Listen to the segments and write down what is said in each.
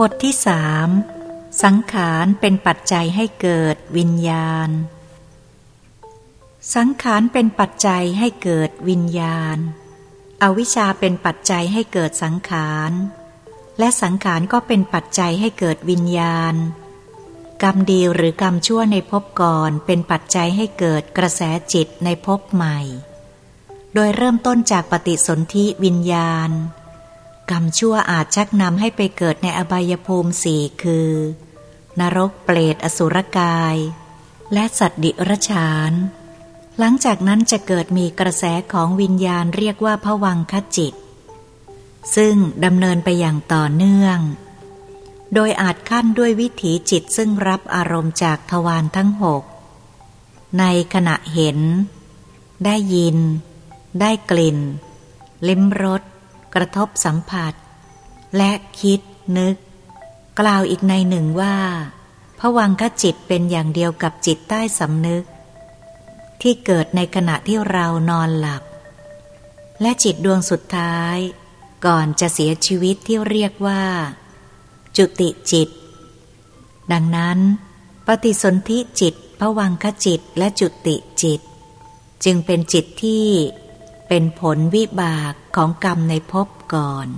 บทที่สามสังขารเป็นปัจจัยให้เกิดวิญญาณ สังขารเป็นปัจจัยให้เกิดวิญญาณ อวิชชาเป็นปัจจัยให้เกิดสังขาร และสังขารก็เป็นปัจจัยให้เกิดวิญญาณ กรรมดีหรือกรรมชั่วในภพก่อนเป็นปัจจัยให้เกิดกระแสจิตในภพใหม่ โดยเริ่มต้นจากปฏิสนธิวิญญาณ กรรมชั่วอาจชักนำให้ไปเกิดในอบายภูมิสี่คือ นรกเปรตอสุรกาย และสัตว์ดิรชาน หลังจากนั้นจะเกิดมีกระแสของวิญญาณเรียกว่าผวังคจิต ซึ่งดำเนินไปอย่างต่อเนื่อง โดยอาจขั้นด้วยวิถีจิตซึ่งรับอารมณ์จากทวารทั้งหก ในขณะเห็น ได้ยิน ได้กลิ่น ลิ้มรส กระทบสัมผัส และคิดนึก กล่าวอีกในหนึ่งว่าผวังคจิตเป็นอย่างเดียวกับจิตใต้สำนึก ที่เกิดในขณะที่เรานอนหลับ และจิตดวงสุดท้าย ก่อนจะเสียชีวิตที่เรียกว่า จุติจิต ดังนั้น ปฏิสนธิจิตผวังคจิตและจุติจิต จึงเป็นจิตที่ เป็นผลวิบากของกรรมในภพก่อน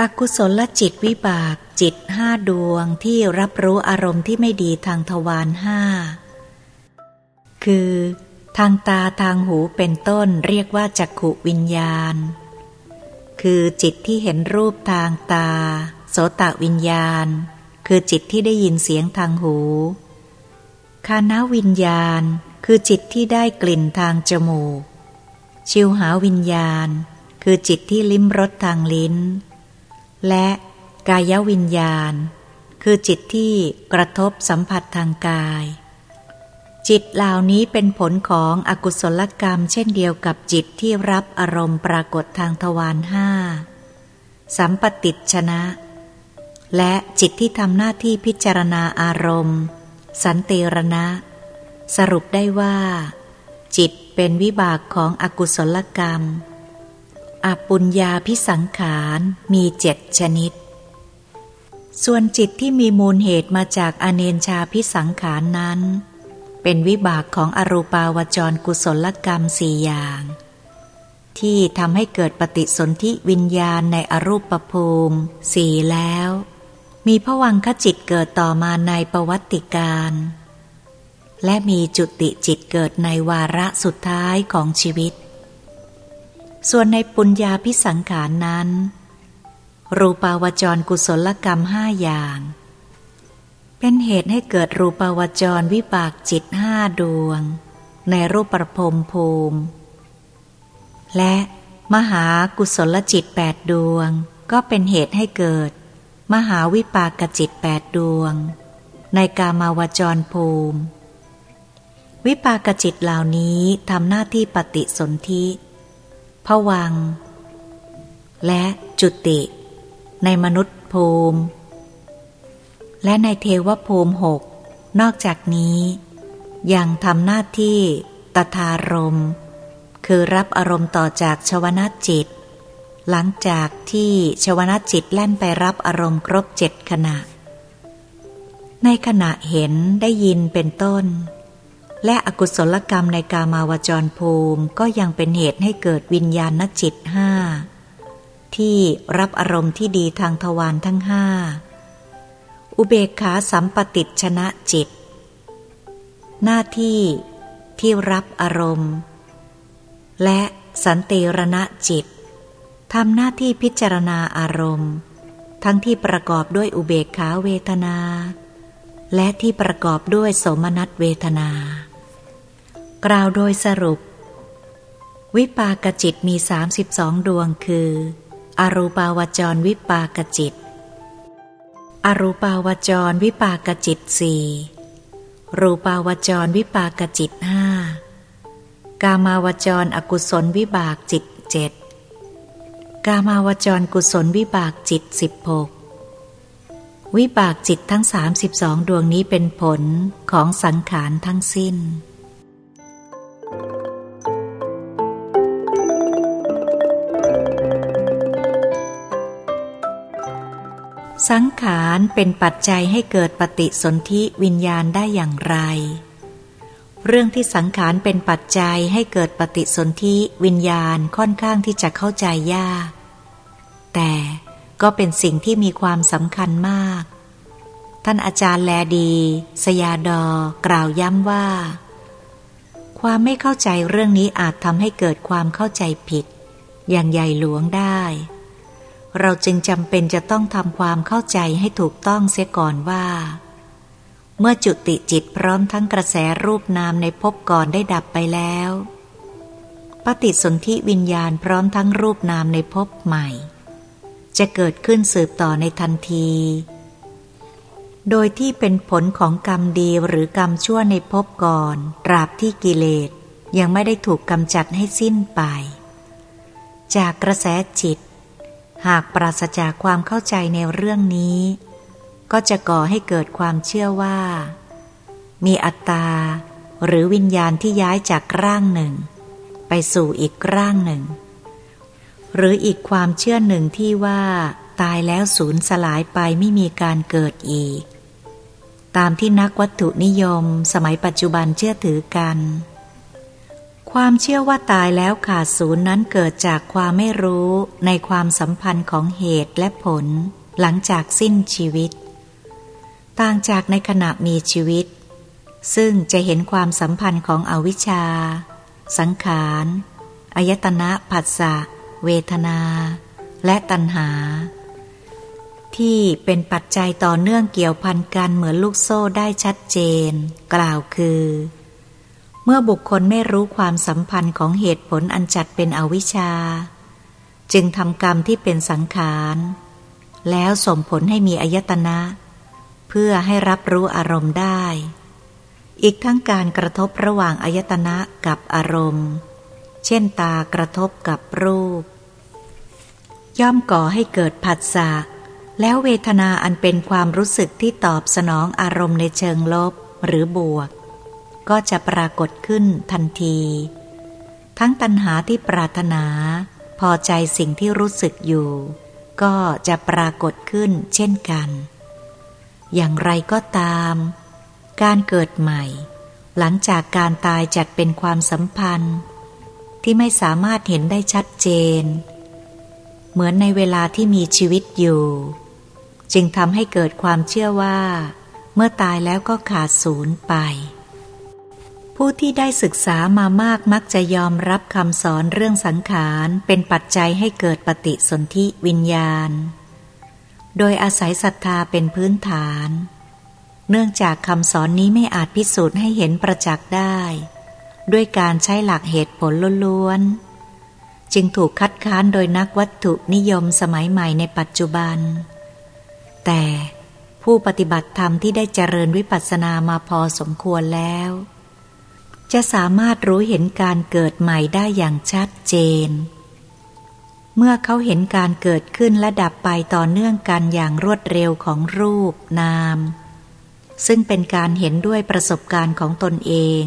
อกุศลจิตวิบากจิตห้าดวงที่รับรู้อารมณ์ที่ไม่ดีทางทวารห้า คือทางตาทางหูเป็นต้นเรียกว่าจักขุวิญญาณ คือจิตที่เห็นรูปทางตา โสตวิญญาณ คือจิตที่ได้ยินเสียงทางหู คานาวิญญาณ คือจิตที่ได้กลิ่นทางจมูก ชิวหาวิญญาณ คือจิตที่ลิ้มรสทางลิ้น และกายวิญญาณ คือจิตที่กระทบสัมผัสทางกาย จิตเหล่านี้เป็นผลของอกุศลกรรม เช่นเดียวกับจิตที่รับอารมณ์ปรากฏทางทวารห้าสัมปติชนะ และจิตที่ทำหน้าที่พิจารณาอารมณ์ สันติรณะ สรุปได้ว่า จิต เป็นวิบากของอกุศลกรรม อปุญญาพิสังขารมีเจ็ดชนิด ส่วนจิตที่มีมูลเหตุมาจากอเนนชาพิสังขารนั้น เป็นวิบากของอรูปาวจรกุศลกรรมสี่อย่าง ที่ทำให้เกิดปฏิสนธิวิญญาณในอรูปภูมิสี่แล้ว มีผวังขจิตเกิดต่อมาในประวัติการ และมีจุติจิตเกิดในวาระสุดท้ายของชีวิต ส่วนในปุญญาพิสังขารนั้น รูปาวจรกุศลกรรมห้าอย่าง เป็นเหตุให้เกิดรูปาวจรวิบากจิตห้าดวง ในรูปประพรมภูมิ และมหากุศลจิตแปดดวง ก็เป็นเหตุให้เกิด มหาวิปากจิตแปดดวง ในกามาวจรภูมิ วิปากจิตเหล่านี้ทำหน้าที่ปฏิสนธิผวัง และจุติ ในมนุษย์ภูมิ และในเทวภูมิหก นอกจากนี้ ยังทำหน้าที่ตถารม คือรับอารมณ์ต่อจากชวนาจิต หลังจากที่ชวนาจิตแล่นไปรับอารมณ์ครบเจ็ดขณะ ในขณะเห็นได้ยินเป็นต้น และอกุศลกรรมในกามาวจรภูมิก็ยังเป็นเหตุให้เกิดวิญญาณจิตห้าที่รับอารมณ์ที่ดีทางทวารทั้งห้าอุเบกขาสัมปติชนะจิต หน้าที่ที่รับอารมณ์ และสันติรณะจิตทำหน้าที่พิจารณาอารมณ์ ทั้งที่ประกอบด้วยอุเบกขาเวทนา และที่ประกอบด้วยสมนัตเวทนา กล่าวโดยสรุป วิปากจิตมี 32 ดวงคือ อรูปาวจรวิปากจิต อรูปาวจรวิปากจิตสี่รูปาวจรวิปากจิตห้ากามาวจรอกุศลวิบากจิตเจ็ดกามาวจรกุศลวิบากจิตสิบหกวิบากจิตทั้งสามสิบองดวงนี้เป็นผลของสังขารทั้งสิ้น สังขารเป็นปัจจัยให้เกิดปฏิสนธิวิญญาณได้อย่างไร เรื่องที่สังขารเป็นปัจจัยให้เกิดปฏิสนธิวิญญาณค่อนข้างที่จะเข้าใจยาก แต่ก็เป็นสิ่งที่มีความสำคัญมาก ท่านอาจารย์แลดี สยาดอกล่าวย้ำว่า ความไม่เข้าใจเรื่องนี้อาจทำให้เกิดความเข้าใจผิด อย่างใหญ่หลวงได้ เราจึงจำเป็นจะต้องทำความเข้าใจให้ถูกต้องเสียก่อนว่า เมื่อจุติจิตพร้อมทั้งกระแสรูปนามในภพก่อนได้ดับไปแล้ว ปฏิสนธิวิญญาณพร้อมทั้งรูปนามในภพใหม่ จะเกิดขึ้นสืบต่อในทันที โดยที่เป็นผลของกรรมดีหรือกรรมชั่วในภพก่อน ตราบที่กิเลสยังไม่ได้ถูกกำจัดให้สิ้นไป จากกระแสจิต หากปราศจากความเข้าใจในเรื่องนี้ ก็จะก่อให้เกิดความเชื่อว่า มีอัตตา หรือวิญญาณที่ย้ายจากร่างหนึ่ง ไปสู่อีกร่างหนึ่ง หรืออีกความเชื่อหนึ่งที่ว่าตายแล้วสูญสลายไปไม่มีการเกิดอีก ตามที่นักวัตถุนิยม สมัยปัจจุบันเชื่อถือกัน ความเชื่อว่าตายแล้วขาดศูนย์นั้นเกิดจากความไม่รู้ในความสัมพันธ์ของเหตุและผล หลังจากสิ้นชีวิต ต่างจากในขณะมีชีวิต ซึ่งจะเห็นความสัมพันธ์ของอวิชชา สังขารอายตนะผัสสะ เวทนา และตัณหา ที่เป็นปัจจัยต่อเนื่องเกี่ยวพันกันเหมือนลูกโซ่ได้ชัดเจน กล่าวคือ เมื่อบุคคลไม่รู้ความสัมพันธ์ของเหตุผลอันจัดเป็นอวิชชา จึงทำกรรมที่เป็นสังขาร แล้วส่งผลให้มีอายตนะ เพื่อให้รับรู้อารมณ์ได้ อีกทั้งการกระทบระหว่างอายตนะกับอารมณ์ เช่นตากระทบกับรูป ย่อมก่อให้เกิดผัสสะ แล้วเวทนาอันเป็นความรู้สึกที่ตอบสนองอารมณ์ในเชิงลบหรือบวก ก็จะปรากฏขึ้นทันที ทั้งตัณหาที่ปรารถนา พอใจสิ่งที่รู้สึกอยู่ ก็จะปรากฏขึ้นเช่นกัน อย่างไรก็ตาม การเกิดใหม่ หลังจากการตายจัดเป็นความสัมพันธ์ ที่ไม่สามารถเห็นได้ชัดเจน เหมือนในเวลาที่มีชีวิตอยู่ จึงทำให้เกิดความเชื่อว่า เมื่อตายแล้วก็ขาดศูนย์ไป ผู้ที่ได้ศึกษามามากมักจะยอมรับคำสอนเรื่องสังขารเป็นปัจจัยให้เกิดปฏิสนธิวิญญาณ โดยอาศัยศรัทธาเป็นพื้นฐาน เนื่องจากคำสอนนี้ไม่อาจพิสูจน์ให้เห็นประจักษ์ได้ ด้วยการใช้หลักเหตุผลล้วนๆจึงถูกคัดค้านโดยนักวัตถุนิยมสมัยใหม่ในปัจจุบัน แต่ผู้ปฏิบัติธรรมที่ได้เจริญวิปัสสนามาพอสมควรแล้ว จะสามารถรู้เห็นการเกิดใหม่ได้อย่างชัดเจน เมื่อเขาเห็นการเกิดขึ้นและดับไปต่อเนื่องกันอย่างรวดเร็วของรูปนาม ซึ่งเป็นการเห็นด้วยประสบการณ์ของตนเอง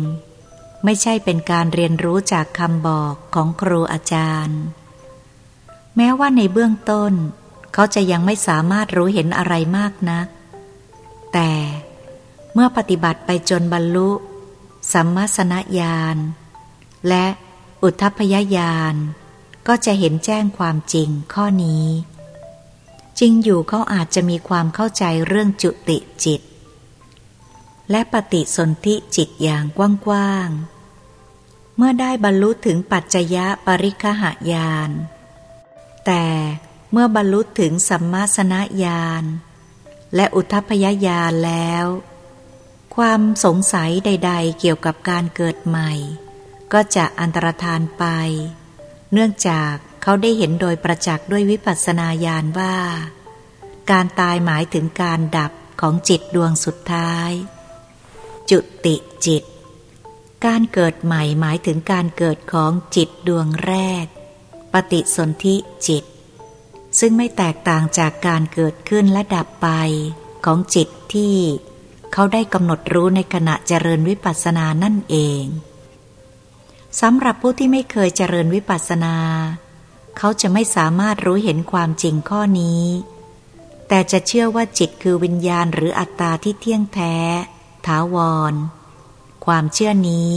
ไม่ใช่เป็นการเรียนรู้จากคำบอกของครูอาจารย์ แม้ว่าในเบื้องต้น เขาจะยังไม่สามารถรู้เห็นอะไรมากนัก แต่เมื่อปฏิบัติไปจนบรรลุ สัมมาสนญาณและอุทพยญาณก็จะเห็นแจ้งความจริงข้อนี้ จริงอยู่เขาอาจจะมีความเข้าใจเรื่องจุติจิต และปฏิสนธิจิตอย่างกว้างๆ เมื่อได้บรรลุถึงปัจจยะปริคหายาน แต่ เมื่อบรรลุถึงสัมมาสนญาณและอุทพยญาณแล้ว ความสงสัยใด ๆ เกี่ยวกับการเกิดใหม่ ก็จะอันตรธานไป เนื่องจากเขาได้เห็นโดยประจักษ์ด้วยวิปัสสนาญาณว่า การตายหมายถึงการดับของจิตดวงสุดท้าย จุติจิต การเกิดใหม่หมายถึงการเกิดของจิตดวงแรก ปฏิสนธิจิต ซึ่งไม่แตกต่างจากการเกิดขึ้นและดับไปของจิตที่เขาได้กำหนดรู้ในขณะเจริญวิปัสสนานั่นเองสำหรับผู้ที่ไม่เคยเจริญวิปัสสนา เขาจะไม่สามารถรู้เห็นความจริงข้อนี้ แต่จะเชื่อว่าจิตคือวิญญาณหรืออัตตาที่เที่ยงแท้ ถาวร ความเชื่อนี้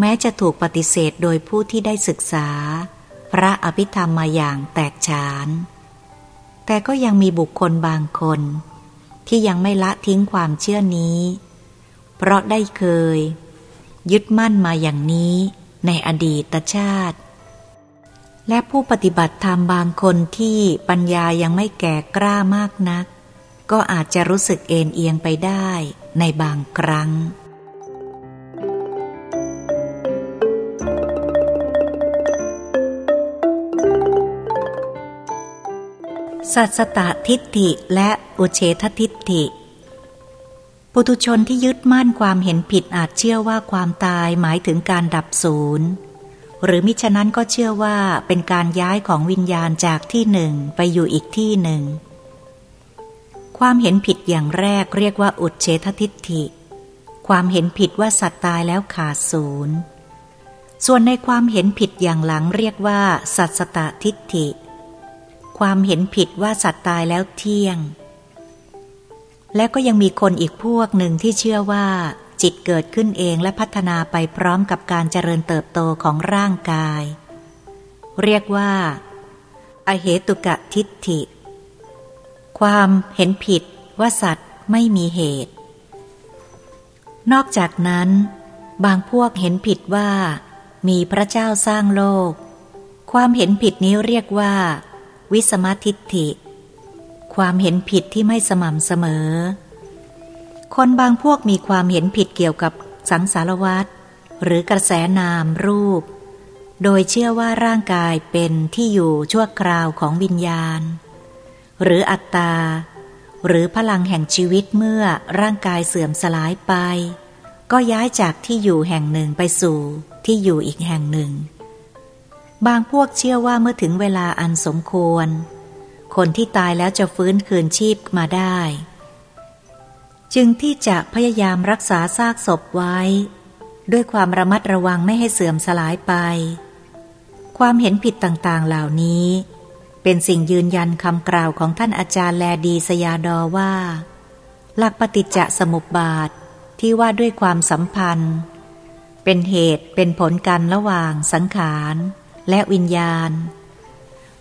แม้จะถูกปฏิเสธโดยผู้ที่ได้ศึกษา พระอภิธรรมมาอย่างแตกฉาน แต่ก็ยังมีบุคคลบางคน ที่ยังไม่ละทิ้งความเชื่อนี้ เพราะได้เคย ยึดมั่นมาอย่างนี้ในอดีตชาติ และผู้ปฏิบัติธรรมบางคนที่ปัญญายังไม่แก่กล้ามากนัก ก็อาจจะรู้สึกเอ็นเอียงไปได้ในบางครั้ง สัตสตทิฏฐิและอุเฉททิฏฐิ ปุถุชนที่ยึดมั่นความเห็นผิดอาจเชื่อว่าความตายหมายถึงการดับศูนย์หรือมิฉะนั้นก็เชื่อว่าเป็นการย้ายของวิญญาณจากที่หนึ่งไปอยู่อีกที่หนึ่ง ความเห็นผิดอย่างแรกเรียกว่าอุดเฉททิฏฐิ ความเห็นผิดว่าสัตว์ตายแล้วขาดศูนย์ ส่วนในความเห็นผิดอย่างหลังเรียกว่า สัตสตทิฏฐิ ความเห็นผิดว่าสัตว์ตายแล้วเที่ยง และก็ยังมีคนอีกพวกหนึ่งที่เชื่อว่า จิตเกิดขึ้นเองและพัฒนาไปพร้อมกับการเจริญเติบโตของร่างกาย เรียกว่า อเหตุกะทิฏฐิ ความเห็นผิดว่าสัตว์ไม่มีเหตุ นอกจากนั้น บางพวกเห็นผิดว่า มีพระเจ้าสร้างโลก ความเห็นผิดนี้เรียกว่า วิสมทิฏฐิ ความเห็นผิดที่ไม่สม่ำเสมอ คนบางพวกมีความเห็นผิดเกี่ยวกับสังสารวัตรหรือกระแสนามรูป โดยเชื่อว่าร่างกายเป็นที่อยู่ชั่วคราวของวิญญาณ หรืออัตตา หรือพลังแห่งชีวิตเมื่อร่างกายเสื่อมสลายไป ก็ย้ายจากที่อยู่แห่งหนึ่งไปสู่ที่อยู่อีกแห่งหนึ่ง บางพวกเชื่อว่าเมื่อถึงเวลาอันสมควร คนที่ตายแล้วจะฟื้นคืนชีพมาได้ จึงที่จะพยายามรักษาซากศพไว้ ด้วยความระมัดระวังไม่ให้เสื่อมสลายไป ความเห็นผิดต่างๆเหล่านี้ เป็นสิ่งยืนยันคำกล่าวของท่านอาจารย์แลดีสยาดอว่า หลักปฏิจจสมุปบาทที่ว่าด้วยความสัมพันธ์ เป็นเหตุเป็นผลกันระหว่างสังขาร และวิญญาณ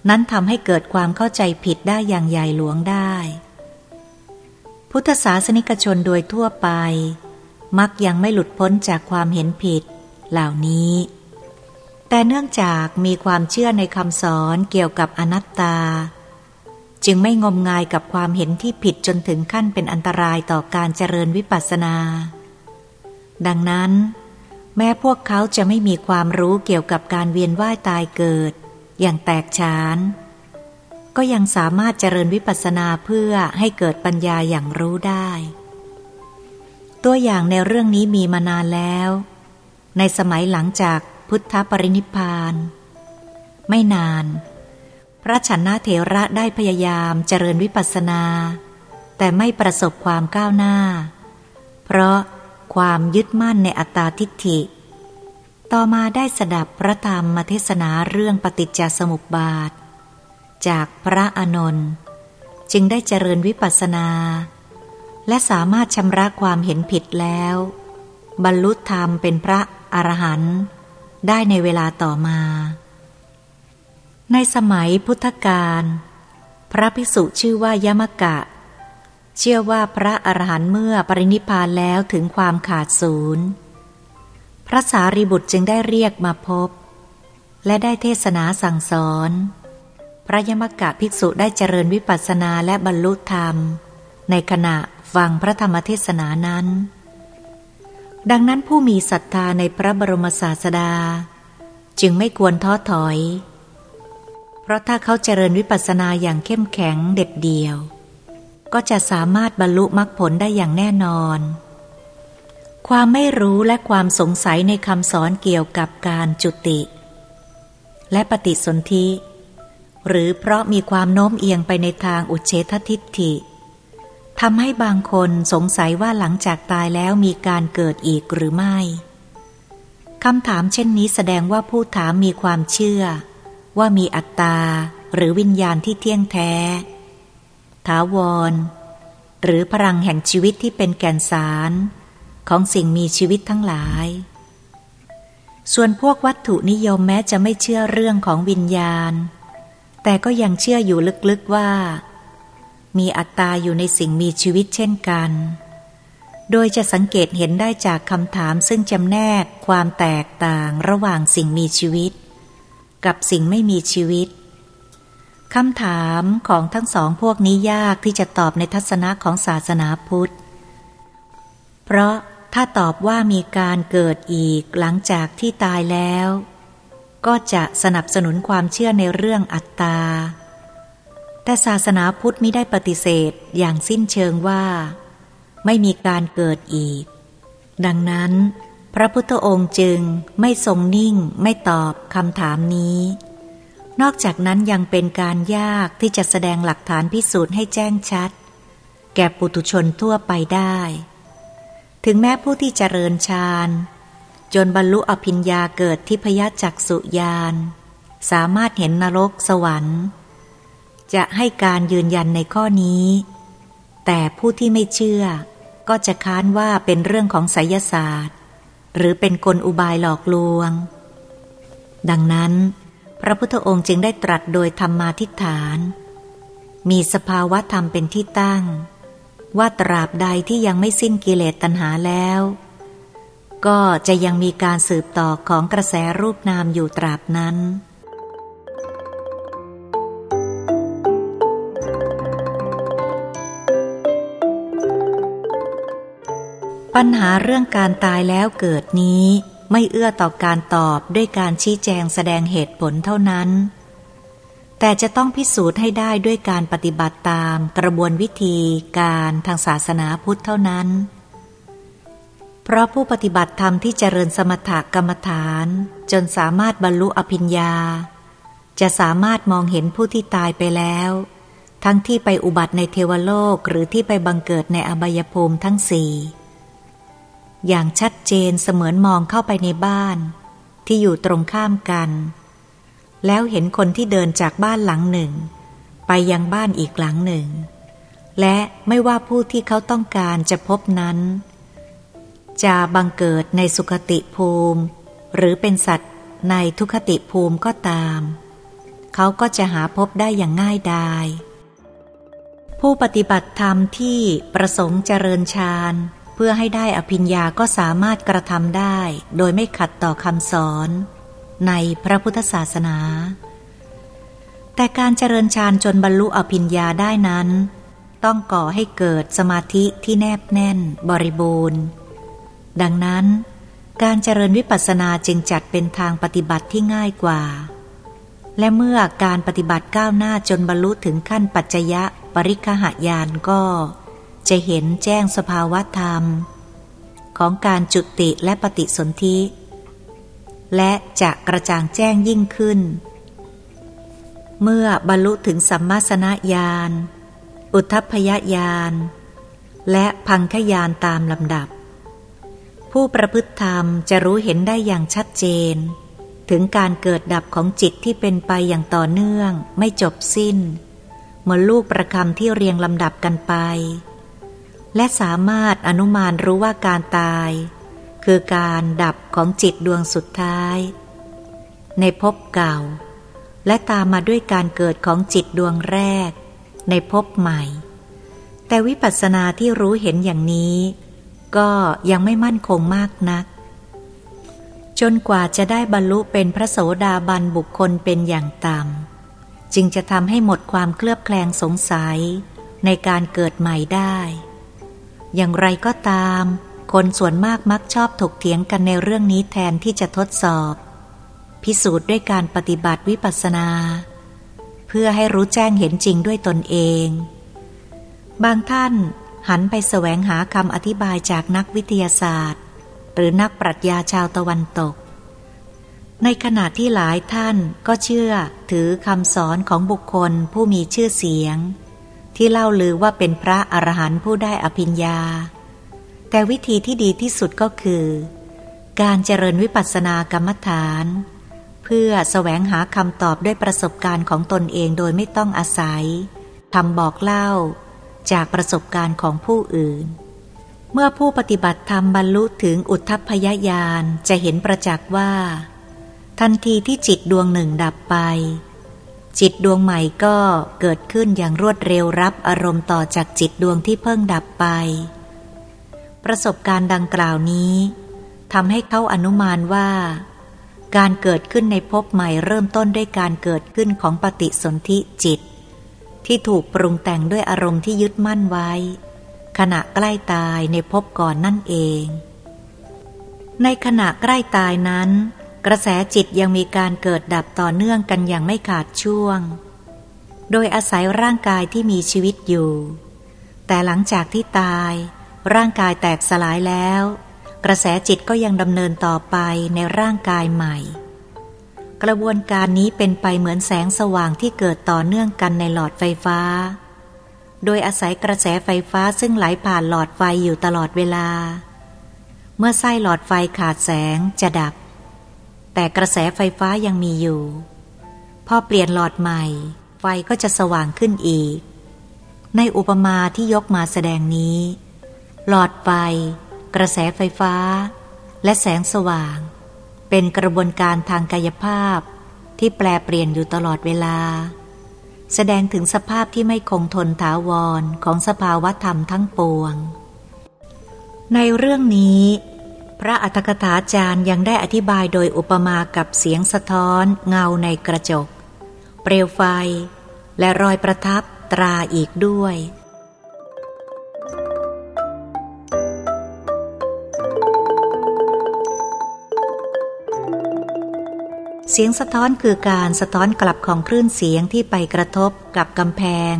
นั้นทำให้เกิดความเข้าใจผิดได้อย่างใหญ่หลวงได้ พุทธศาสนิกชนโดยทั่วไป มักยังไม่หลุดพ้นจากความเห็นผิดเหล่านี้ แต่เนื่องจากมีความเชื่อในคำสอนเกี่ยวกับอนัตตา จึงไม่งมงายกับความเห็นที่ผิดจนถึงขั้นเป็นอันตรายต่อการเจริญวิปัสสนา ดังนั้น แม้พวกเขาจะไม่มีความรู้เกี่ยวกับการเวียนว่ายตายเกิด อย่างแตกฉาน ก็ยังสามารถเจริญวิปัสสนาเพื่อให้เกิดปัญญาอย่างรู้ได้ ตัวอย่างในเรื่องนี้มีมานานแล้ว ในสมัยหลังจากพุทธปรินิพาน ไม่นาน พระชนะเถระได้พยายามเจริญวิปัสสนา แต่ไม่ประสบความก้าวหน้า เพราะ ความยึดมั่นในอัตตาทิฏฐิ ต่อมาได้สดับพระธรรมมเทศนาเรื่องปฏิจจสมุปบาท จากพระอนนท์จึงได้เจริญวิปัสสนา และสามารถชำระความเห็นผิดแล้ว บรรลุธรรมเป็นพระอรหันต์ได้ในเวลาต่อมา ในสมัยพุทธกาลพระภิกษุชื่อว่ายมกะ เชื่อว่าพระอรหันต์เมื่อปรินิพานแล้วถึงความขาดศูนย์พระสารีบุตรจึงได้เรียกมาพบ และได้เทศนาสั่งสอน พระยมกะภิกษุได้เจริญวิปัสสนาและบรรลุธรรม ในขณะฟังพระธรรมเทศนานั้น ดังนั้นผู้มีศรัทธาในพระบรมศาสดา จึงไม่ควรท้อถอย เพราะถ้าเขาเจริญวิปัสสนาอย่างเข้มแข็งเด็ดเดียว ก็จะสามารถบรรลุมรรคผลได้อย่างแน่นอน ความไม่รู้และความสงสัยในคำสอนเกี่ยวกับการจุติ และปฏิสนธิ หรือเพราะมีความโน้มเอียงไปในทางอุเฉททิฏฐิทำให้บางคนสงสัยว่าหลังจากตายแล้วมีการเกิดอีกหรือไม่คำถามเช่นนี้แสดงว่าผู้ถามมีความเชื่อ ว่ามีอัตตาหรือวิญญาณที่เที่ยงแท้ ถาวร หรือพลังแห่งชีวิตที่เป็นแก่นสารของสิ่งมีชีวิตทั้งหลาย ส่วนพวกวัตถุนิยมแม้จะไม่เชื่อเรื่องของวิญญาณ แต่ก็ยังเชื่ออยู่ลึกๆว่า มีอัตตาอยู่ในสิ่งมีชีวิตเช่นกัน โดยจะสังเกตเห็นได้จากคำถามซึ่งจำแนกความแตกต่างระหว่างสิ่งมีชีวิต กับสิ่งไม่มีชีวิต คำถามของทั้งสองพวกนี้ยากที่จะตอบในทัศนะของศาสนาพุทธ เพราะถ้าตอบว่ามีการเกิดอีกหลังจากที่ตายแล้ว ก็จะสนับสนุนความเชื่อในเรื่องอัตตา แต่ศาสนาพุทธไม่ได้ปฏิเสธอย่างสิ้นเชิงว่า ไม่มีการเกิดอีก ดังนั้น พระพุทธองค์จึงไม่ทรงนิ่งไม่ตอบคำถามนี้ นอกจากนั้นยังเป็นการยากที่จะแสดงหลักฐานพิสูจน์ให้แจ้งชัด แก่ปุถุชนทั่วไปได้ ถึงแม้ผู้ที่เจริญฌานจนบรรลุอภิญญาเกิดที่พยจักสุญาน สามารถเห็นนรกสวรรค์ จะให้การยืนยันในข้อนี้ แต่ผู้ที่ไม่เชื่อ ก็จะค้านว่าเป็นเรื่องของไสยศาสตร์ หรือเป็นกลอุบายหลอกลวง ดังนั้น พระพุทธองค์จึงได้ตรัสโดยธรรมาทิฏฐาน มีสภาวะธรรมเป็นที่ตั้ง ว่าตราบใดที่ยังไม่สิ้นกิเลสตัณหาแล้ว ก็จะยังมีการสืบต่อของกระแสรูปนามอยู่ตราบนั้นปัญหาเรื่องการตายแล้วเกิดนี้ ไม่เอื้อต่อการตอบด้วยการชี้แจงแสดงเหตุผลเท่านั้น แต่จะต้องพิสูจน์ให้ได้ด้วยการปฏิบัติตามกระบวนวิธีการทางศาสนาพุทธเท่านั้น เพราะผู้ปฏิบัติธรรมที่เจริญสมถกรรมฐาน จนสามารถบรรลุอภิญญา จะสามารถมองเห็นผู้ที่ตายไปแล้ว ทั้งที่ไปอุบัติในเทวโลกหรือที่ไปบังเกิดในอบายภูมิทั้งสี่ อย่างชัดเจนเสมือนมองเข้าไปในบ้าน ที่อยู่ตรงข้ามกัน แล้วเห็นคนที่เดินจากบ้านหลังหนึ่ง ไปยังบ้านอีกหลังหนึ่ง และไม่ว่าผู้ที่เขาต้องการจะพบนั้น จะบังเกิดในสุขติภูมิ หรือเป็นสัตว์ในทุคติภูมิก็ตาม เขาก็จะหาพบได้อย่างง่ายดายผู้ปฏิบัติธรรมที่ประสงค์เจริญฌาน เพื่อให้ได้อภิญญาก็สามารถกระทำได้ โดยไม่ขัดต่อคำสอน ในพระพุทธศาสนา แต่การเจริญฌานจนบรรลุอภิญญาได้นั้น ต้องก่อให้เกิดสมาธิที่แนบแน่น บริบูรณ์ ดังนั้น การเจริญวิปัสสนาจึงจัดเป็นทางปฏิบัติที่ง่ายกว่า และเมื่อการปฏิบัติก้าวหน้าจนบรรลุถึงขั้นปัจจยะปริคหายานก็ จะเห็นแจ้งสภาวะธรรม ของการจุติและปฏิสนธิ และจะกระจ่างแจ้งยิ่งขึ้น เมื่อบรรลุถึงสัมมาสนญาณ อุทพยญาณ และพังคยานตามลำดับ ผู้ประพฤติธรรมจะรู้เห็นได้อย่างชัดเจน ถึงการเกิดดับของจิตที่เป็นไปอย่างต่อเนื่องไม่จบสิ้นเหมือนลูกประคำที่เรียงลำดับกันไป และสามารถอนุมานรู้ว่าการตาย คือการดับของจิตดวงสุดท้าย ในภพเก่า และตามมาด้วยการเกิดของจิตดวงแรก ในภพใหม่ แต่วิปัสสนาที่รู้เห็นอย่างนี้ ก็ยังไม่มั่นคงมากนัก จนกว่าจะได้บรรลุเป็นพระโสดาบันบุคคลเป็นอย่างต่ำจึงจะทำให้หมดความเคลือบแคลงสงสัยในการเกิดใหม่ได้ อย่างไรก็ตาม คนส่วนมากมักชอบถกเถียงกันในเรื่องนี้แทนที่จะทดสอบ พิสูจน์ด้วยการปฏิบัติวิปัสนา เพื่อให้รู้แจ้งเห็นจริงด้วยตนเอง บางท่านหันไปแสวงหาคำอธิบายจากนักวิทยาศาสตร์ หรือนักปรัชญาชาวตะวันตก ในขณะที่หลายท่านก็เชื่อถือคำสอนของบุคคลผู้มีชื่อเสียง ที่เล่าลือว่าเป็นพระอรหันต์ผู้ได้อภิญญา แต่วิธีที่ดีที่สุดก็คือ การเจริญวิปัสสนากรรมฐาน เพื่อแสวงหาคำตอบด้วยประสบการณ์ของตนเองโดยไม่ต้องอาศัยคำบอกเล่าจากประสบการณ์ของผู้อื่น เมื่อผู้ปฏิบัติธรรมบรรลุถึงอุทธพยญาณจะเห็นประจักษ์ว่า ทันทีที่จิตดวงหนึ่งดับไป จิตดวงใหม่ก็เกิดขึ้นอย่างรวดเร็วรับอารมณ์ต่อจากจิตดวงที่เพิ่งดับไป ประสบการณ์ดังกล่าวนี้ทำให้เขาอนุมานว่า การเกิดขึ้นในภพใหม่เริ่มต้นด้วยการเกิดขึ้นของปฏิสนธิจิต ที่ถูกปรุงแต่งด้วยอารมณ์ที่ยึดมั่นไว้ ขณะใกล้ตายในภพก่อนนั่นเอง ในขณะใกล้ตายนั้น กระแสจิตยังมีการเกิดดับต่อเนื่องกันอย่างไม่ขาดช่วง โดยอาศัยร่างกายที่มีชีวิตอยู่ แต่หลังจากที่ตาย ร่างกายแตกสลายแล้ว กระแสจิตก็ยังดำเนินต่อไปในร่างกายใหม่ กระบวนการนี้เป็นไปเหมือนแสงสว่างที่เกิดต่อเนื่องกันในหลอดไฟฟ้า โดยอาศัยกระแสไฟฟ้าซึ่งไหลผ่านหลอดไฟอยู่ตลอดเวลา เมื่อไส้หลอดไฟขาดแสงจะดับ แต่กระแสไฟฟ้ายังมีอยู่ พอเปลี่ยนหลอดใหม่ ไฟก็จะสว่างขึ้นอีก ในอุปมาที่ยกมาแสดงนี้ หลอดไฟ กระแสไฟฟ้า และแสงสว่าง เป็นกระบวนการทางกายภาพที่แปลเปลี่ยนอยู่ตลอดเวลา แสดงถึงสภาพที่ไม่คงทนถาวรของสภาวะธรรมทั้งปวง ในเรื่องนี้ พระอัฏฐกถาจารย์ยังได้อธิบายโดยอุปมากับเสียงสะท้อนเงาในกระจก เปลวไฟ และรอยประทับตราอีกด้วย เสียงสะท้อนคือการสะท้อนกลับของคลื่นเสียงที่ไปกระทบกับกำแพง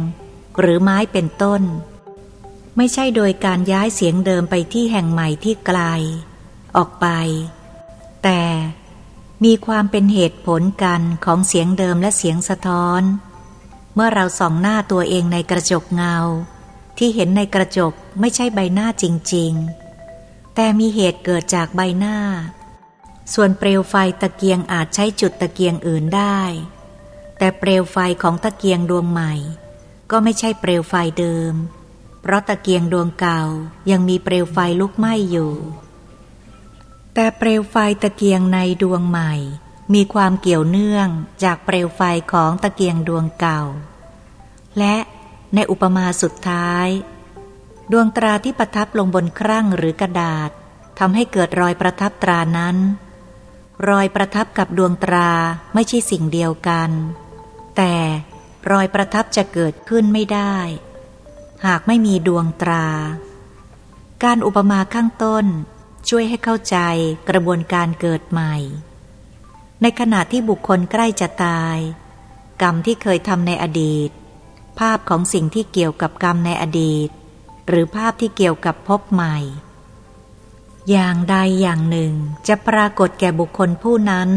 หรือไม้เป็นต้น ไม่ใช่โดยการย้ายเสียงเดิมไปที่แห่งใหม่ที่ไกล ออกไป แต่มีความเป็นเหตุผลกันของเสียงเดิมและเสียงสะท้อน เมื่อเราส่องหน้าตัวเองในกระจกเงา ที่เห็นในกระจกไม่ใช่ใบหน้าจริง ๆ แต่มีเหตุเกิดจากใบหน้า ส่วนเปลวไฟตะเกียงอาจใช้จุดตะเกียงอื่นได้ แต่เปลวไฟของตะเกียงดวงใหม่ ก็ไม่ใช่เปลวไฟเดิม เพราะตะเกียงดวงเก่ายังมีเปลวไฟลุกไหม้อยู่ แต่เปลวไฟตะเกียงในดวงใหม่ มีความเกี่ยวเนื่องจากเปลวไฟของตะเกียงดวงเก่า และในอุปมาสุดท้าย ดวงตราที่ประทับลงบนครั่งหรือกระดาษทำให้เกิดรอยประทับตรานั้น รอยประทับกับดวงตราไม่ใช่สิ่งเดียวกัน แต่รอยประทับจะเกิดขึ้นไม่ได้ หากไม่มีดวงตรา การอุปมาข้างต้น ช่วยให้เข้าใจกระบวนการเกิดใหม่ ในขณะที่บุคคลใกล้จะตาย กรรมที่เคยทำในอดีต ภาพของสิ่งที่เกี่ยวกับกรรมในอดีต หรือภาพที่เกี่ยวกับพบใหม่ อย่างใดอย่างหนึ่งจะปรากฏแก่บุคคลผู้นั้น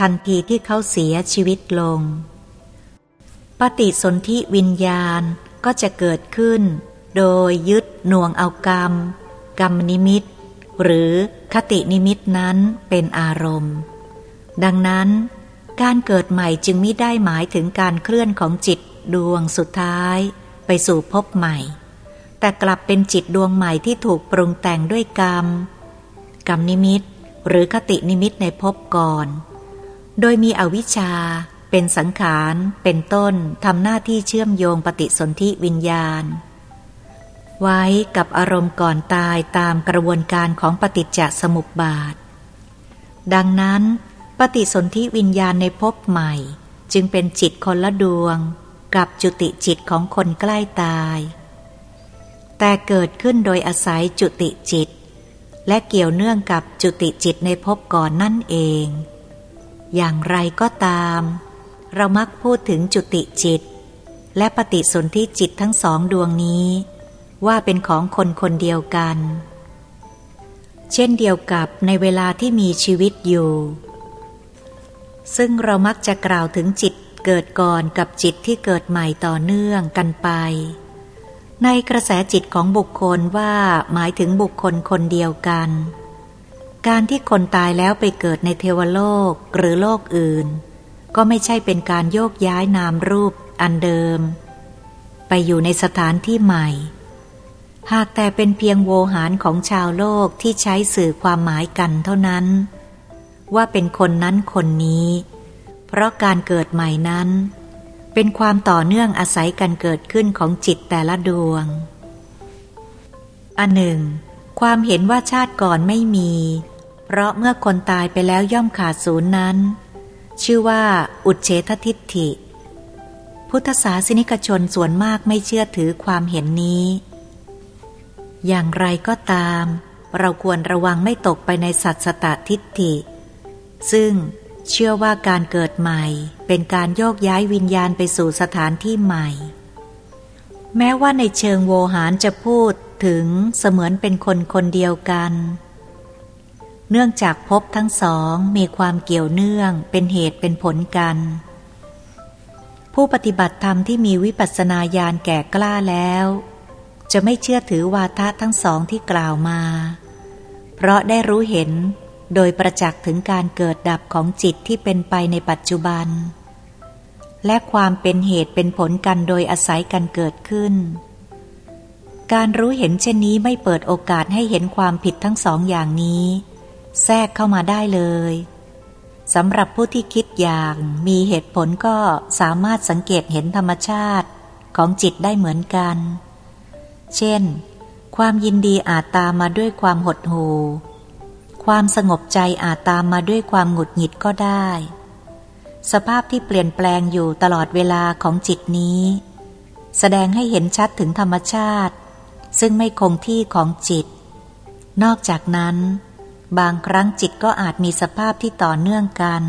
ทันทีที่เขาเสียชีวิตลง ปฏิสนธิวิญญาณก็จะเกิดขึ้น โดยยึดหน่วงเอากรรม กรรมนิมิต หรือคตินิมิตนั้นเป็นอารมณ์ ดังนั้น การเกิดใหม่จึงไม่ได้หมายถึงการเคลื่อนของจิตดวงสุดท้าย ไปสู่พบใหม่ แต่กลับเป็นจิตดวงใหม่ที่ถูกปรุงแต่งด้วยกรรม กรรมนิมิตหรือคตินิมิตในภพก่อน โดยมีอวิชชา เป็นสังขาร เป็นต้นทำหน้าที่เชื่อมโยงปฏิสนธิวิญญาณ ไว้กับอารมณ์ก่อนตายตามกระบวนการของปฏิจจสมุปบาท ดังนั้น ปฏิสนธิวิญญาณในภพใหม่ จึงเป็นจิตคนละดวง กับจุติจิตของคนใกล้ตาย แต่เกิดขึ้นโดยอาศัยจุติจิต และเกี่ยวเนื่องกับจุติจิตในภพก่อนนั่นเอง อย่างไรก็ตาม เรามักพูดถึงจุติจิต และปฏิสนธิจิตทั้งสองดวงนี้ ว่าเป็นของคนคนเดียวกัน เช่นเดียวกับในเวลาที่มีชีวิตอยู่ ซึ่งเรามักจะกล่าวถึงจิตเกิดก่อนกับจิตที่เกิดใหม่ต่อเนื่องกันไป ในกระแสจิตของบุคคลว่าหมายถึงบุคคลคนเดียวกัน การที่คนตายแล้วไปเกิดในเทวโลกหรือโลกอื่น ก็ไม่ใช่เป็นการโยกย้ายนามรูปอันเดิม ไปอยู่ในสถานที่ใหม่ หากแต่เป็นเพียงโวหารของชาวโลกที่ใช้สื่อความหมายกันเท่านั้น ว่าเป็นคนนั้นคนนี้ เพราะการเกิดใหม่นั้น เป็นความต่อเนื่องอาศัยกันเกิดขึ้นของจิตแต่ละดวง อันหนึ่ง ความเห็นว่าชาติก่อนไม่มี เพราะเมื่อคนตายไปแล้วย่อมขาดศูนย์นั้น ชื่อว่าอุเฉททิฏฐิ พุทธศาสนิกชนส่วนมากไม่เชื่อถือความเห็นนี้ อย่างไรก็ตาม เราควรระวังไม่ตกไปในสัตสตทิฏฐิ ซึ่งเชื่อว่าการเกิดใหม่ เป็นการโยกย้ายวิญญาณไปสู่สถานที่ใหม่ แม้ว่าในเชิงโวหารจะพูดถึงเสมือนเป็นคนคนเดียวกัน เนื่องจากพบทั้งสองมีความเกี่ยวเนื่องเป็นเหตุเป็นผลกัน ผู้ปฏิบัติธรรมที่มีวิปัสสนาญาณแก่กล้าแล้ว จะไม่เชื่อถือวาทะทั้งสองที่กล่าวมา เพราะได้รู้เห็นโดยประจักษ์ถึงการเกิดดับของจิตที่เป็นไปในปัจจุบัน และความเป็นเหตุเป็นผลกันโดยอาศัยกันเกิดขึ้น การรู้เห็นเช่นนี้ไม่เปิดโอกาสให้เห็นความผิดทั้งสองอย่างนี้ แทรกเข้ามาได้เลยสำหรับผู้ที่คิดอย่างมีเหตุผลก็สามารถสังเกตเห็นธรรมชาติของจิตได้เหมือนกัน เช่น ความยินดีอาจตามมาด้วยความหดหู่ ความสงบใจอาจตามมาด้วยความหงุดหงิดก็ได้ สภาพที่เปลี่ยนแปลงอยู่ตลอดเวลาของจิตนี้ แสดงให้เห็นชัดถึงธรรมชาติ ซึ่งไม่คงที่ของจิต นอกจากนั้น บางครั้งจิตก็อาจมีสภาพที่ต่อเนื่องกัน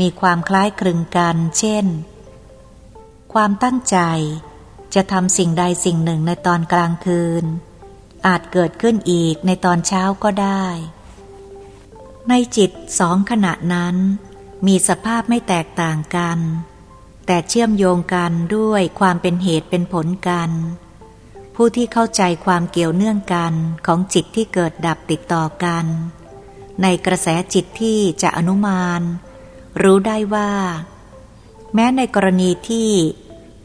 มีความคล้ายคลึงกัน เช่น ความตั้งใจ จะทำสิ่งใดสิ่งหนึ่งในตอนกลางคืน อาจเกิดขึ้นอีกในตอนเช้าก็ได้ ในจิตสองขณะนั้น มีสภาพไม่แตกต่างกัน แต่เชื่อมโยงกันด้วยความเป็นเหตุเป็นผลกัน ผู้ที่เข้าใจความเกี่ยวเนื่องกันของจิตที่เกิดดับติดต่อกัน ในกระแสจิตที่จะอนุมาน รู้ได้ว่า แม้ในกรณีที่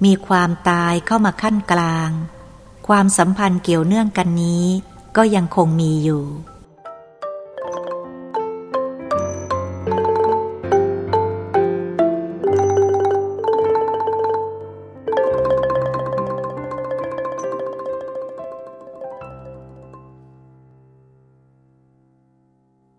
มีความตายเข้ามาขั้นกลาง ความสัมพันธ์เกี่ยวเนื่องกันนี้ ก็ยังคงมีอยู่